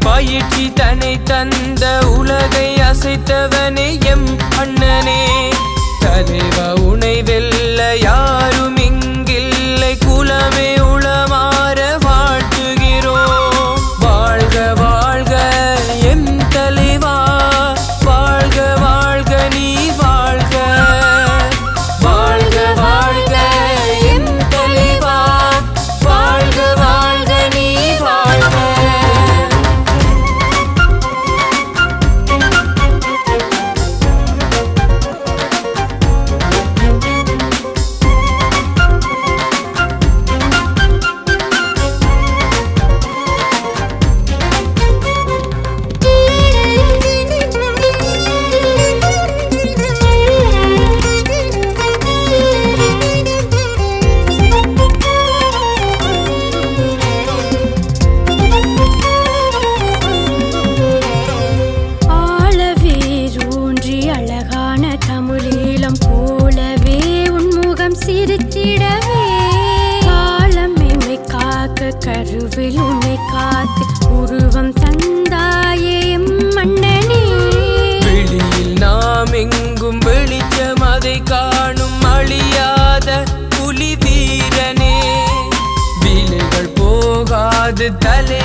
பயிற்சி தன்னை தந்த உலகை அசைத்தவனே எம் அண்ணனே. கருவில் உன்னை காத்து உருவம் தந்தாயே மன்னனே. வெளியில் நாம் எங்கும் வெளிச்சம் அதை காணும் அழியாத புலி வீரனே விலைகள் போகாது தலை